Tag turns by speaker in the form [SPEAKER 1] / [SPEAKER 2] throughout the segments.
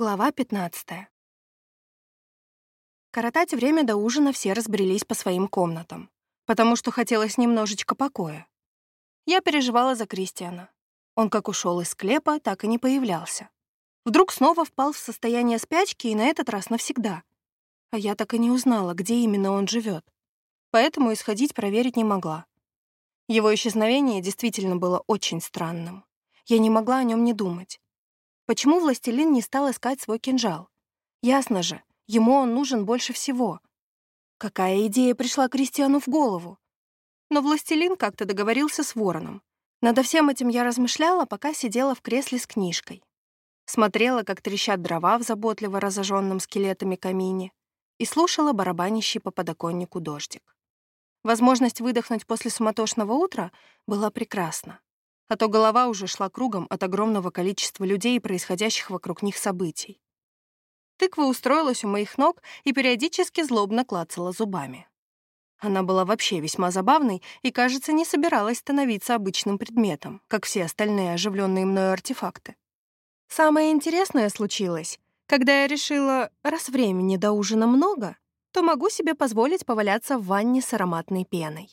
[SPEAKER 1] Глава 15. Коротать время до ужина все разбрелись по своим комнатам, потому что хотелось немножечко покоя. Я переживала за Кристиана. Он как ушел из склепа, так и не появлялся. Вдруг снова впал в состояние спячки, и на этот раз навсегда. А я так и не узнала, где именно он живет. Поэтому исходить проверить не могла. Его исчезновение действительно было очень странным. Я не могла о нем не думать. Почему властелин не стал искать свой кинжал? Ясно же, ему он нужен больше всего. Какая идея пришла Кристиану в голову? Но властелин как-то договорился с вороном. Над всем этим я размышляла, пока сидела в кресле с книжкой. Смотрела, как трещат дрова в заботливо разожженном скелетами камине, и слушала барабанящий по подоконнику дождик. Возможность выдохнуть после суматошного утра была прекрасна а то голова уже шла кругом от огромного количества людей и происходящих вокруг них событий. Тыква устроилась у моих ног и периодически злобно клацала зубами. Она была вообще весьма забавной и, кажется, не собиралась становиться обычным предметом, как все остальные оживленные мною артефакты. Самое интересное случилось, когда я решила, раз времени до ужина много, то могу себе позволить поваляться в ванне с ароматной пеной.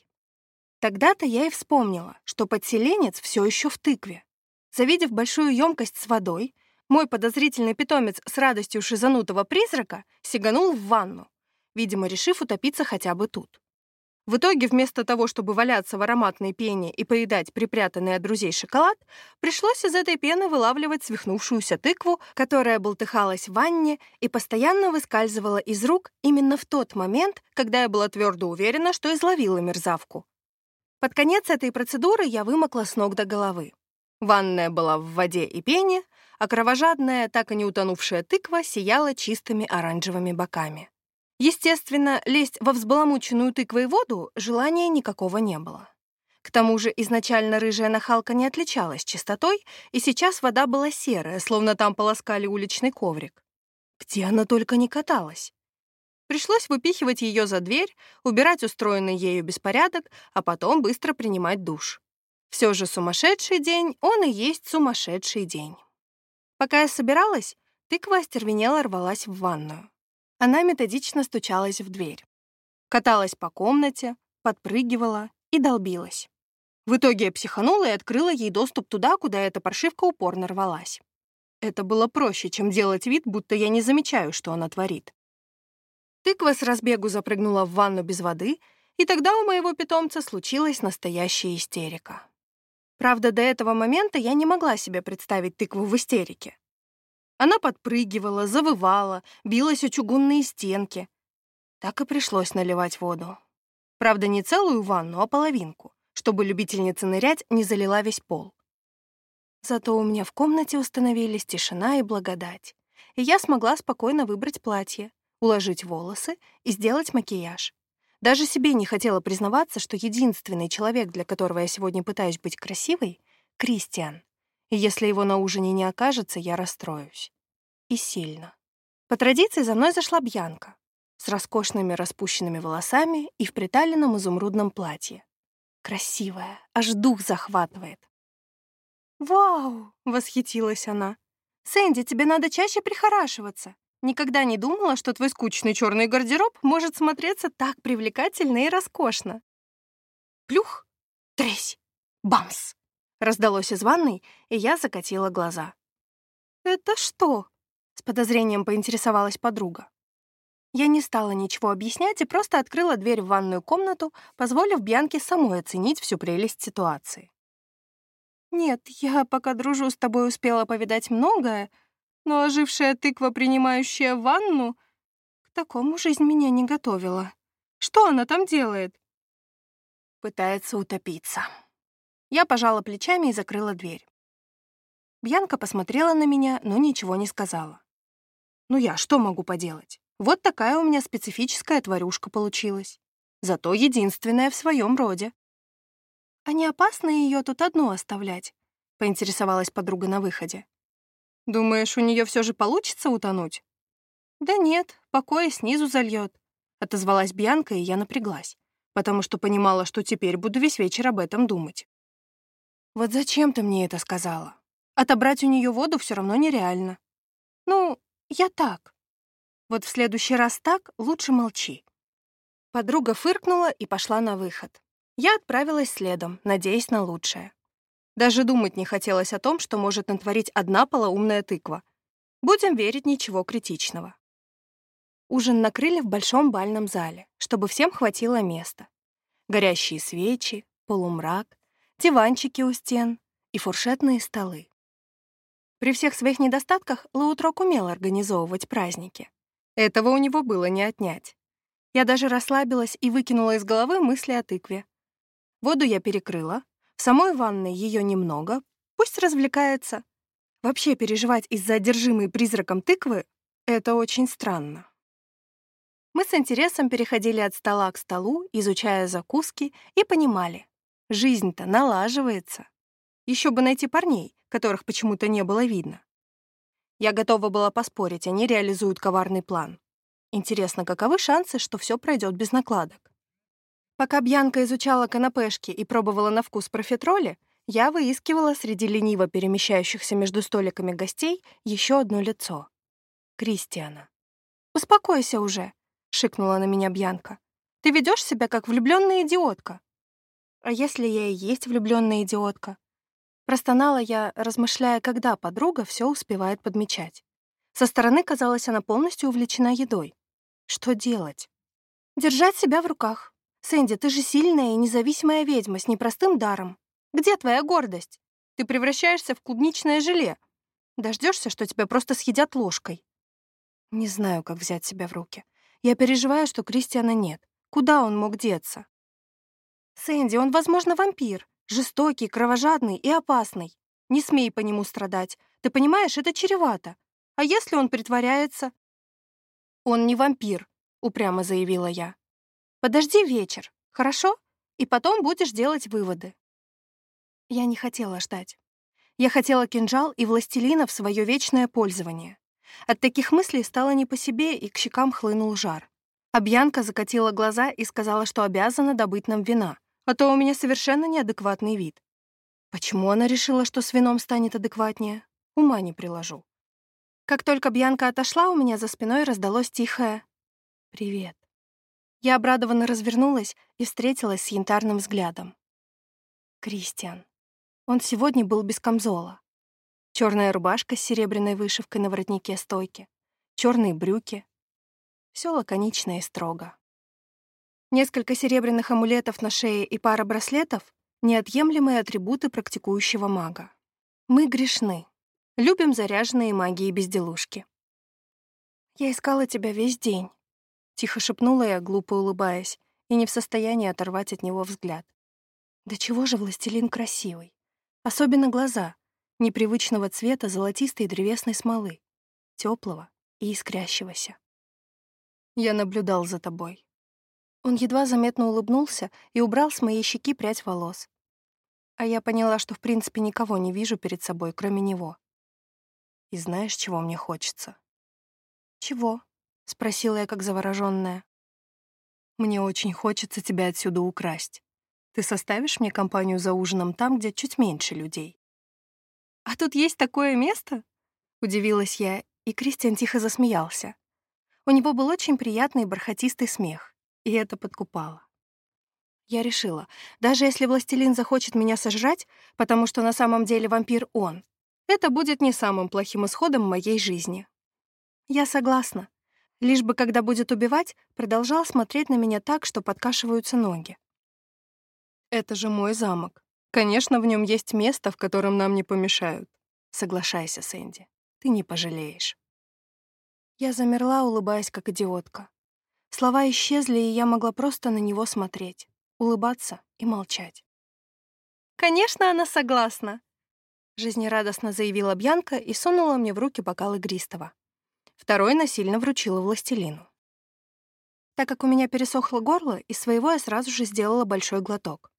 [SPEAKER 1] Тогда-то я и вспомнила, что подселенец все еще в тыкве. Завидев большую емкость с водой, мой подозрительный питомец с радостью шизанутого призрака сиганул в ванну, видимо, решив утопиться хотя бы тут. В итоге, вместо того, чтобы валяться в ароматной пене и поедать припрятанный от друзей шоколад, пришлось из этой пены вылавливать свихнувшуюся тыкву, которая болтыхалась в ванне и постоянно выскальзывала из рук именно в тот момент, когда я была твердо уверена, что изловила мерзавку. Под конец этой процедуры я вымокла с ног до головы. Ванная была в воде и пене, а кровожадная, так и не утонувшая тыква сияла чистыми оранжевыми боками. Естественно, лезть во взбаламученную тыквой воду желания никакого не было. К тому же изначально рыжая нахалка не отличалась чистотой, и сейчас вода была серая, словно там полоскали уличный коврик. Где она только не каталась. Пришлось выпихивать ее за дверь, убирать устроенный ею беспорядок, а потом быстро принимать душ. Все же сумасшедший день, он и есть сумасшедший день. Пока я собиралась, тыква остервенела рвалась в ванную. Она методично стучалась в дверь. Каталась по комнате, подпрыгивала и долбилась. В итоге я психанула и открыла ей доступ туда, куда эта паршивка упорно рвалась. Это было проще, чем делать вид, будто я не замечаю, что она творит. Тыква с разбегу запрыгнула в ванну без воды, и тогда у моего питомца случилась настоящая истерика. Правда, до этого момента я не могла себе представить тыкву в истерике. Она подпрыгивала, завывала, билась о чугунные стенки. Так и пришлось наливать воду. Правда, не целую ванну, а половинку, чтобы любительница нырять не залила весь пол. Зато у меня в комнате установились тишина и благодать, и я смогла спокойно выбрать платье, уложить волосы и сделать макияж. Даже себе не хотела признаваться, что единственный человек, для которого я сегодня пытаюсь быть красивой — Кристиан. И если его на ужине не окажется, я расстроюсь. И сильно. По традиции за мной зашла Бьянка с роскошными распущенными волосами и в приталенном изумрудном платье. Красивая, аж дух захватывает. «Вау!» — восхитилась она. «Сэнди, тебе надо чаще прихорашиваться. Никогда не думала, что твой скучный черный гардероб может смотреться так привлекательно и роскошно. Плюх, тресь, бамс! Раздалось из ванной, и я закатила глаза. «Это что?» — с подозрением поинтересовалась подруга. Я не стала ничего объяснять и просто открыла дверь в ванную комнату, позволив Бьянке самой оценить всю прелесть ситуации. «Нет, я, пока дружу с тобой, успела повидать многое, но ожившая тыква, принимающая ванну, к такому жизнь меня не готовила. Что она там делает? Пытается утопиться. Я пожала плечами и закрыла дверь. Бьянка посмотрела на меня, но ничего не сказала. Ну я что могу поделать? Вот такая у меня специфическая тварюшка получилась. Зато единственная в своем роде. «А не опасно ее тут одну оставлять?» — поинтересовалась подруга на выходе. Думаешь, у нее все же получится утонуть? Да нет, покоя снизу зальет, отозвалась Бьянка, и я напряглась, потому что понимала, что теперь буду весь вечер об этом думать. Вот зачем ты мне это сказала? Отобрать у нее воду все равно нереально. Ну, Я так. Вот в следующий раз так лучше молчи. Подруга фыркнула и пошла на выход. Я отправилась следом, надеясь на лучшее. Даже думать не хотелось о том, что может натворить одна полоумная тыква. Будем верить, ничего критичного. Ужин накрыли в большом бальном зале, чтобы всем хватило места. Горящие свечи, полумрак, диванчики у стен и фуршетные столы. При всех своих недостатках Лаутрок умел организовывать праздники. Этого у него было не отнять. Я даже расслабилась и выкинула из головы мысли о тыкве. Воду я перекрыла, в самой ванной ее немного, пусть развлекается. Вообще переживать из-за одержимой призраком тыквы — это очень странно. Мы с интересом переходили от стола к столу, изучая закуски, и понимали, жизнь-то налаживается. Еще бы найти парней, которых почему-то не было видно. Я готова была поспорить, они реализуют коварный план. Интересно, каковы шансы, что все пройдет без накладок? Пока Бьянка изучала канапешки и пробовала на вкус профитроли, я выискивала среди лениво перемещающихся между столиками гостей еще одно лицо — Кристиана. «Успокойся уже», шикнула на меня Бьянка. «Ты ведешь себя как влюбленная идиотка». «А если я и есть влюбленная идиотка?» Простонала я, размышляя, когда подруга все успевает подмечать. Со стороны казалось, она полностью увлечена едой. Что делать? Держать себя в руках. Сэнди, ты же сильная и независимая ведьма с непростым даром. Где твоя гордость? Ты превращаешься в клубничное желе. Дождешься, что тебя просто съедят ложкой. Не знаю, как взять себя в руки. Я переживаю, что Кристиана нет. Куда он мог деться? Сэнди, он, возможно, вампир. Жестокий, кровожадный и опасный. Не смей по нему страдать. Ты понимаешь, это чревато. А если он притворяется? Он не вампир, упрямо заявила я. Подожди вечер, хорошо? И потом будешь делать выводы. Я не хотела ждать. Я хотела кинжал и властелина в свое вечное пользование. От таких мыслей стало не по себе, и к щекам хлынул жар. Обьянка закатила глаза и сказала, что обязана добыть нам вина, а то у меня совершенно неадекватный вид. Почему она решила, что с вином станет адекватнее? Ума не приложу. Как только Бьянка отошла, у меня за спиной раздалось тихое «Привет». Я обрадованно развернулась и встретилась с янтарным взглядом. Кристиан. Он сегодня был без камзола. Черная рубашка с серебряной вышивкой на воротнике стойки, черные брюки. Все лаконично и строго. Несколько серебряных амулетов на шее и пара браслетов — неотъемлемые атрибуты практикующего мага. Мы грешны. Любим заряженные магии безделушки. «Я искала тебя весь день», — тихо шепнула я, глупо улыбаясь, и не в состоянии оторвать от него взгляд. «Да чего же властелин красивый? Особенно глаза, непривычного цвета золотистой древесной смолы, теплого и искрящегося. Я наблюдал за тобой. Он едва заметно улыбнулся и убрал с моей щеки прядь волос. А я поняла, что в принципе никого не вижу перед собой, кроме него. И знаешь, чего мне хочется? Чего? — спросила я, как заворожённая. «Мне очень хочется тебя отсюда украсть. Ты составишь мне компанию за ужином там, где чуть меньше людей?» «А тут есть такое место?» — удивилась я, и Кристиан тихо засмеялся. У него был очень приятный бархатистый смех, и это подкупало. Я решила, даже если властелин захочет меня сожрать, потому что на самом деле вампир он, это будет не самым плохим исходом моей жизни. Я согласна. Лишь бы, когда будет убивать, продолжал смотреть на меня так, что подкашиваются ноги. Это же мой замок. Конечно, в нем есть место, в котором нам не помешают. Соглашайся, Сэнди. Ты не пожалеешь. Я замерла, улыбаясь как идиотка. Слова исчезли, и я могла просто на него смотреть, улыбаться и молчать. «Конечно, она согласна», — жизнерадостно заявила Бьянка и сунула мне в руки бокал игристого. Второй насильно вручила властелину. Так как у меня пересохло горло, из своего я сразу же сделала большой глоток.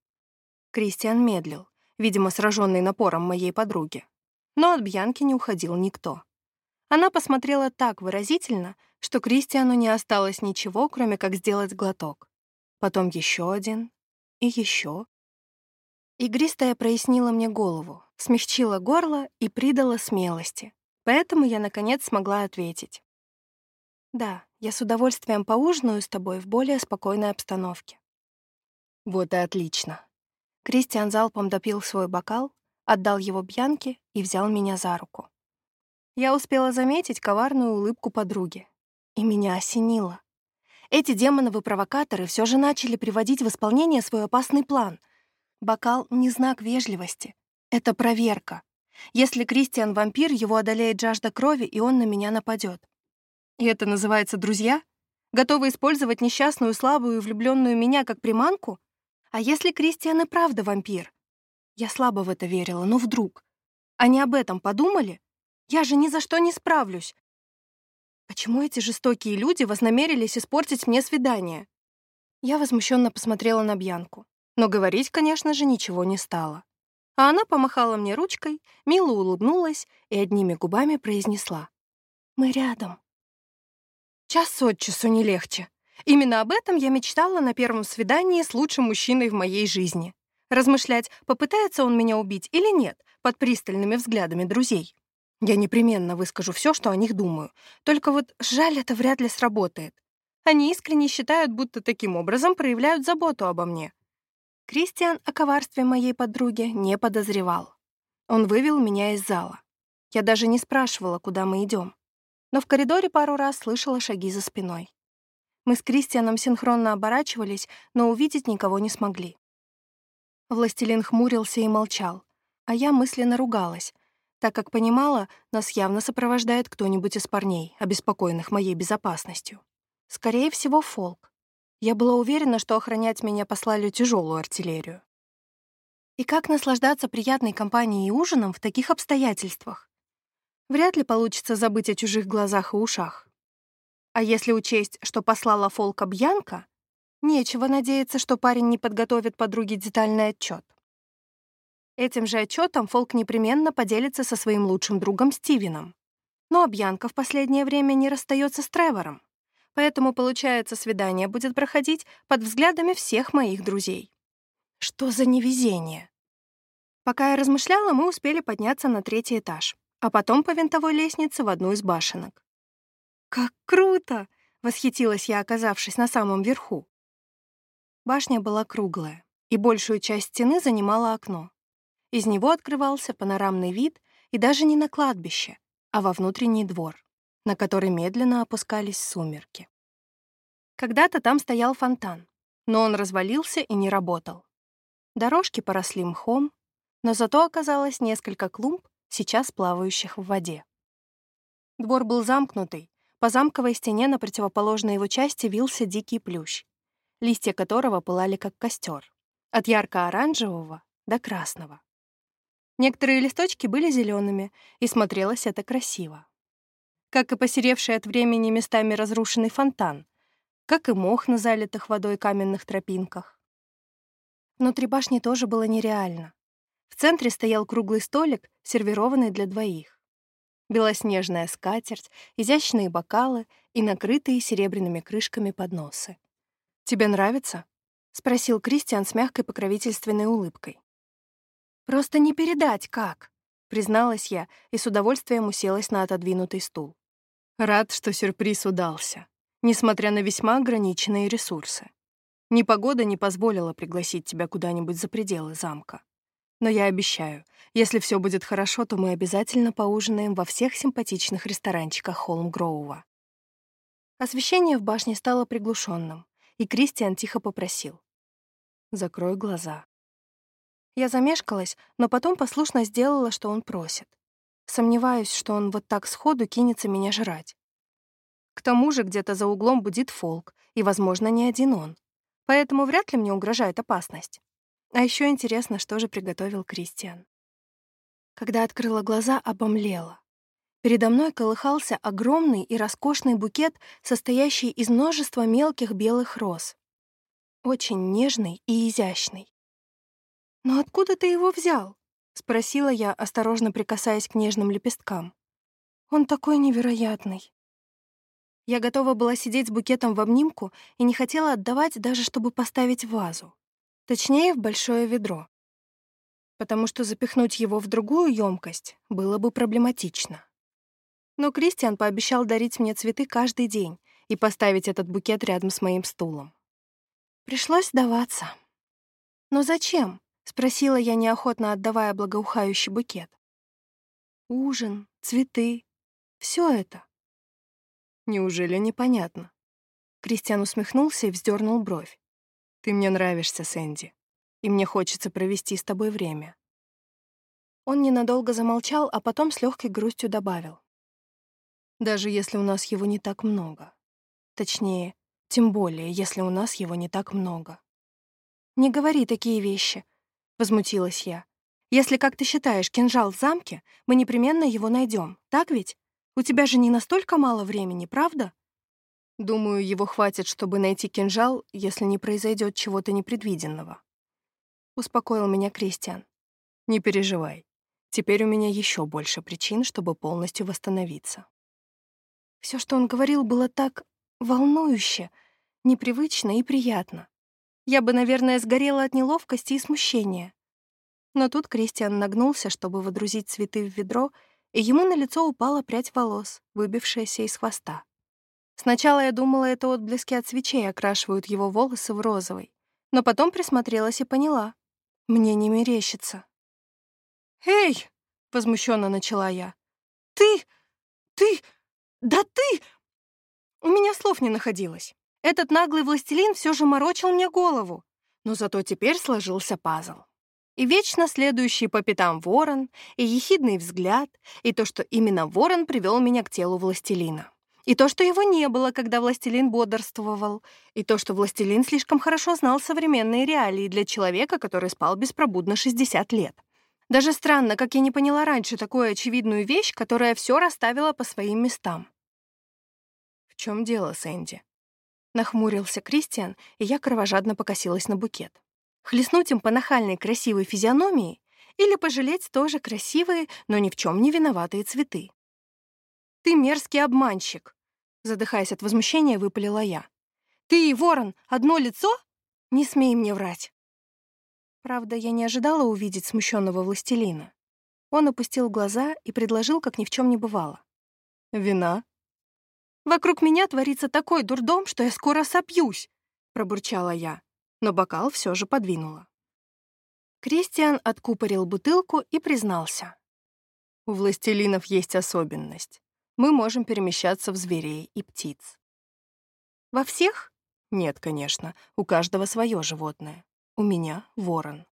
[SPEAKER 1] Кристиан медлил, видимо, сраженный напором моей подруги. Но от Бьянки не уходил никто. Она посмотрела так выразительно, что Кристиану не осталось ничего, кроме как сделать глоток. Потом еще один и еще. Игристая прояснила мне голову, смягчила горло и придала смелости. Поэтому я, наконец, смогла ответить. Да, я с удовольствием поужинаю с тобой в более спокойной обстановке. Вот и отлично. Кристиан залпом допил свой бокал, отдал его Бьянке и взял меня за руку. Я успела заметить коварную улыбку подруги. И меня осенило. Эти демоновы-провокаторы все же начали приводить в исполнение свой опасный план. Бокал — не знак вежливости. Это проверка. Если Кристиан вампир, его одолеет жажда крови, и он на меня нападет. И это называется друзья? Готовы использовать несчастную, слабую и влюбленную меня как приманку? А если Кристиан и правда вампир? Я слабо в это верила, но вдруг. Они об этом подумали? Я же ни за что не справлюсь. Почему эти жестокие люди вознамерились испортить мне свидание? Я возмущенно посмотрела на Бьянку, но говорить, конечно же, ничего не стала. А она помахала мне ручкой, мило улыбнулась и одними губами произнесла. «Мы рядом». Час от часу не легче. Именно об этом я мечтала на первом свидании с лучшим мужчиной в моей жизни. Размышлять, попытается он меня убить или нет, под пристальными взглядами друзей. Я непременно выскажу все, что о них думаю. Только вот жаль, это вряд ли сработает. Они искренне считают, будто таким образом проявляют заботу обо мне. Кристиан о коварстве моей подруги не подозревал. Он вывел меня из зала. Я даже не спрашивала, куда мы идем. Но в коридоре пару раз слышала шаги за спиной. Мы с Кристианом синхронно оборачивались, но увидеть никого не смогли. Властелин хмурился и молчал, а я мысленно ругалась, так как понимала, нас явно сопровождает кто-нибудь из парней, обеспокоенных моей безопасностью. Скорее всего, Фолк. Я была уверена, что охранять меня послали тяжелую артиллерию. И как наслаждаться приятной компанией и ужином в таких обстоятельствах? Вряд ли получится забыть о чужих глазах и ушах. А если учесть, что послала Фолка Бьянка, нечего надеяться, что парень не подготовит подруге детальный отчет. Этим же отчетом Фолк непременно поделится со своим лучшим другом Стивеном. Но Бьянка в последнее время не расстается с Тревором. Поэтому, получается, свидание будет проходить под взглядами всех моих друзей. Что за невезение? Пока я размышляла, мы успели подняться на третий этаж, а потом по винтовой лестнице в одну из башенок. «Как круто!» — восхитилась я, оказавшись на самом верху. Башня была круглая, и большую часть стены занимало окно. Из него открывался панорамный вид и даже не на кладбище, а во внутренний двор на который медленно опускались сумерки. Когда-то там стоял фонтан, но он развалился и не работал. Дорожки поросли мхом, но зато оказалось несколько клумб, сейчас плавающих в воде. Двор был замкнутый, по замковой стене на противоположной его части вился дикий плющ, листья которого пылали как костер, от ярко-оранжевого до красного. Некоторые листочки были зелеными, и смотрелось это красиво как и посеревший от времени местами разрушенный фонтан, как и мох на залитых водой каменных тропинках. Внутри башни тоже было нереально. В центре стоял круглый столик, сервированный для двоих. Белоснежная скатерть, изящные бокалы и накрытые серебряными крышками подносы. «Тебе нравится?» — спросил Кристиан с мягкой покровительственной улыбкой. «Просто не передать как», — призналась я и с удовольствием уселась на отодвинутый стул. Рад, что сюрприз удался, несмотря на весьма ограниченные ресурсы. Непогода не позволила пригласить тебя куда-нибудь за пределы замка. Но я обещаю, если все будет хорошо, то мы обязательно поужинаем во всех симпатичных ресторанчиках Холмгроува. Освещение в башне стало приглушенным, и Кристиан тихо попросил. «Закрой глаза». Я замешкалась, но потом послушно сделала, что он просит. Сомневаюсь, что он вот так сходу кинется меня жрать. К тому же где-то за углом будет фолк, и, возможно, не один он. Поэтому вряд ли мне угрожает опасность. А еще интересно, что же приготовил Кристиан. Когда открыла глаза, обомлела. Передо мной колыхался огромный и роскошный букет, состоящий из множества мелких белых роз. Очень нежный и изящный. «Но откуда ты его взял?» — спросила я, осторожно прикасаясь к нежным лепесткам. «Он такой невероятный». Я готова была сидеть с букетом в обнимку и не хотела отдавать даже, чтобы поставить вазу. Точнее, в большое ведро. Потому что запихнуть его в другую емкость было бы проблематично. Но Кристиан пообещал дарить мне цветы каждый день, и поставить этот букет рядом с моим стулом. Пришлось сдаваться. «Но зачем?» — спросила я, неохотно отдавая благоухающий букет. «Ужин, цветы — все это». «Неужели непонятно?» Кристиан усмехнулся и вздернул бровь. «Ты мне нравишься, Сэнди, и мне хочется провести с тобой время». Он ненадолго замолчал, а потом с легкой грустью добавил. «Даже если у нас его не так много. Точнее, тем более, если у нас его не так много». «Не говори такие вещи», — возмутилась я. «Если, как ты считаешь, кинжал в замке, мы непременно его найдем, так ведь? У тебя же не настолько мало времени, правда?» Думаю, его хватит, чтобы найти кинжал, если не произойдет чего-то непредвиденного. Успокоил меня Кристиан. Не переживай. Теперь у меня еще больше причин, чтобы полностью восстановиться. Все, что он говорил, было так волнующе, непривычно и приятно. Я бы, наверное, сгорела от неловкости и смущения. Но тут Кристиан нагнулся, чтобы водрузить цветы в ведро, и ему на лицо упала прядь волос, выбившаяся из хвоста. Сначала я думала, это отблески от свечей окрашивают его волосы в розовый, но потом присмотрелась и поняла. Мне не мерещится. «Эй!» — возмущенно начала я. «Ты! Ты! Да ты!» У меня слов не находилось. Этот наглый властелин все же морочил мне голову, но зато теперь сложился пазл. И вечно следующий по пятам ворон, и ехидный взгляд, и то, что именно ворон привел меня к телу властелина. И то, что его не было, когда властелин бодрствовал. И то, что властелин слишком хорошо знал современные реалии для человека, который спал беспробудно 60 лет. Даже странно, как я не поняла раньше такую очевидную вещь, которая все расставила по своим местам. «В чем дело, Сэнди?» Нахмурился Кристиан, и я кровожадно покосилась на букет. Хлестнуть им по нахальной красивой физиономии или пожалеть тоже красивые, но ни в чем не виноватые цветы. «Ты мерзкий обманщик!» Задыхаясь от возмущения, выпалила я. «Ты и ворон одно лицо? Не смей мне врать!» Правда, я не ожидала увидеть смущенного властелина. Он опустил глаза и предложил, как ни в чем не бывало. «Вина?» «Вокруг меня творится такой дурдом, что я скоро сопьюсь!» — пробурчала я, но бокал все же подвинула. Кристиан откупорил бутылку и признался. «У властелинов есть особенность мы можем перемещаться в зверей и птиц. Во всех? Нет, конечно, у каждого свое животное. У меня — ворон.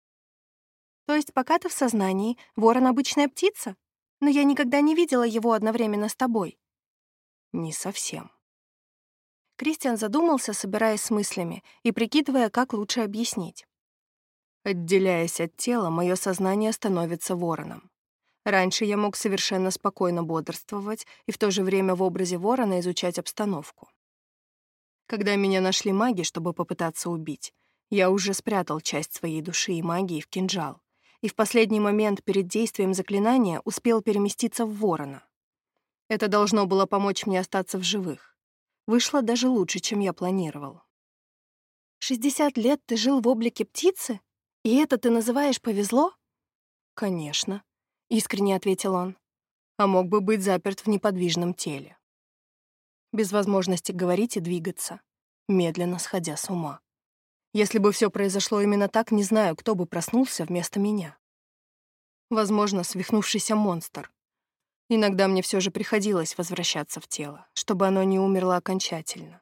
[SPEAKER 1] То есть пока ты в сознании, ворон — обычная птица? Но я никогда не видела его одновременно с тобой. Не совсем. Кристиан задумался, собираясь с мыслями и прикидывая, как лучше объяснить. Отделяясь от тела, мое сознание становится вороном. Раньше я мог совершенно спокойно бодрствовать и в то же время в образе ворона изучать обстановку. Когда меня нашли маги, чтобы попытаться убить, я уже спрятал часть своей души и магии в кинжал, и в последний момент перед действием заклинания успел переместиться в ворона. Это должно было помочь мне остаться в живых. Вышло даже лучше, чем я планировал. «Шестьдесят лет ты жил в облике птицы? И это ты называешь повезло?» «Конечно искренне ответил он, а мог бы быть заперт в неподвижном теле. Без возможности говорить и двигаться, медленно сходя с ума. Если бы все произошло именно так, не знаю, кто бы проснулся вместо меня. Возможно, свихнувшийся монстр. Иногда мне все же приходилось возвращаться в тело, чтобы оно не умерло окончательно.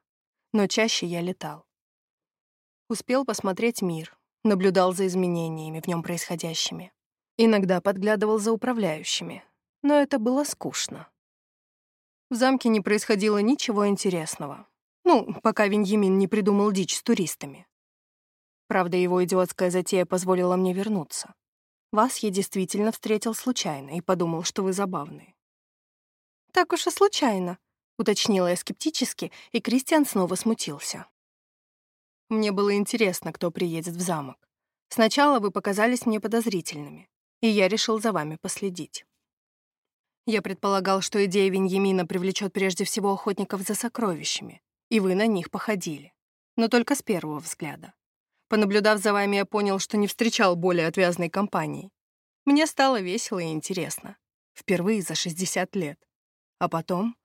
[SPEAKER 1] Но чаще я летал. Успел посмотреть мир, наблюдал за изменениями в нем происходящими. Иногда подглядывал за управляющими, но это было скучно. В замке не происходило ничего интересного. Ну, пока Виньямин не придумал дичь с туристами. Правда, его идиотская затея позволила мне вернуться. Вас я действительно встретил случайно и подумал, что вы забавные. «Так уж и случайно», — уточнила я скептически, и Кристиан снова смутился. Мне было интересно, кто приедет в замок. Сначала вы показались мне подозрительными и я решил за вами последить. Я предполагал, что идея Виньямина привлечет прежде всего охотников за сокровищами, и вы на них походили. Но только с первого взгляда. Понаблюдав за вами, я понял, что не встречал более отвязной компании. Мне стало весело и интересно. Впервые за 60 лет. А потом...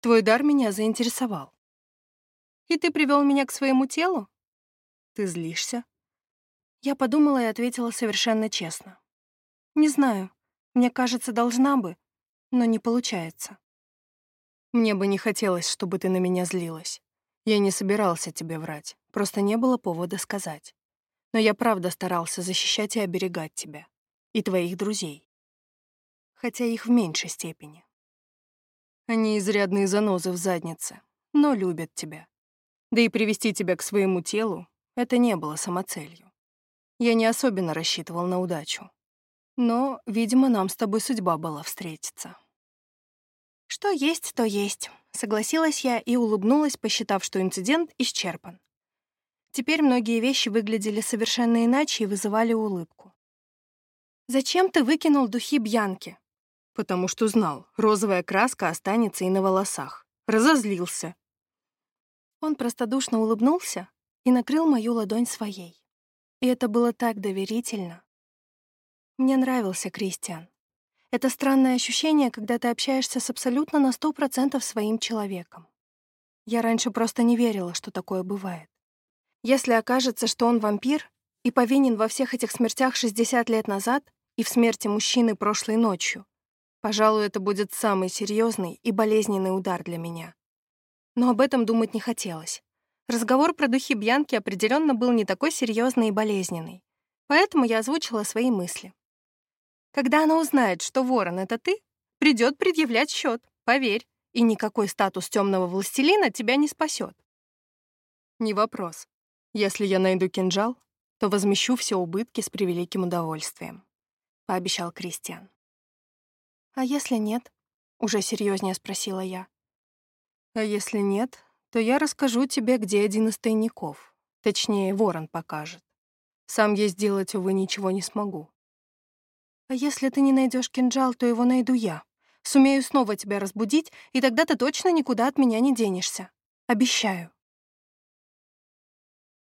[SPEAKER 1] Твой дар меня заинтересовал. И ты привел меня к своему телу? Ты злишься? Я подумала и ответила совершенно честно. Не знаю, мне кажется, должна бы, но не получается. Мне бы не хотелось, чтобы ты на меня злилась. Я не собирался тебе врать, просто не было повода сказать. Но я правда старался защищать и оберегать тебя. И твоих друзей. Хотя их в меньшей степени. Они изрядные занозы в заднице, но любят тебя. Да и привести тебя к своему телу — это не было самоцелью. Я не особенно рассчитывал на удачу. Но, видимо, нам с тобой судьба была встретиться. Что есть, то есть. Согласилась я и улыбнулась, посчитав, что инцидент исчерпан. Теперь многие вещи выглядели совершенно иначе и вызывали улыбку. «Зачем ты выкинул духи Бьянки?» «Потому что знал, розовая краска останется и на волосах. Разозлился». Он простодушно улыбнулся и накрыл мою ладонь своей. И это было так доверительно. Мне нравился Кристиан. Это странное ощущение, когда ты общаешься с абсолютно на сто процентов своим человеком. Я раньше просто не верила, что такое бывает. Если окажется, что он вампир и повинен во всех этих смертях 60 лет назад и в смерти мужчины прошлой ночью, пожалуй, это будет самый серьезный и болезненный удар для меня. Но об этом думать не хотелось. Разговор про духи Бьянки определенно был не такой серьезный и болезненный. Поэтому я озвучила свои мысли. Когда она узнает, что ворон — это ты, придет предъявлять счет, поверь, и никакой статус темного властелина тебя не спасет. Не вопрос. Если я найду кинжал, то возмещу все убытки с превеликим удовольствием, — пообещал Кристиан. А если нет? — уже серьезнее спросила я. А если нет, то я расскажу тебе, где один из тайников. Точнее, ворон покажет. Сам я сделать, увы, ничего не смогу. А если ты не найдешь кинжал, то его найду я. Сумею снова тебя разбудить, и тогда ты точно никуда от меня не денешься. Обещаю.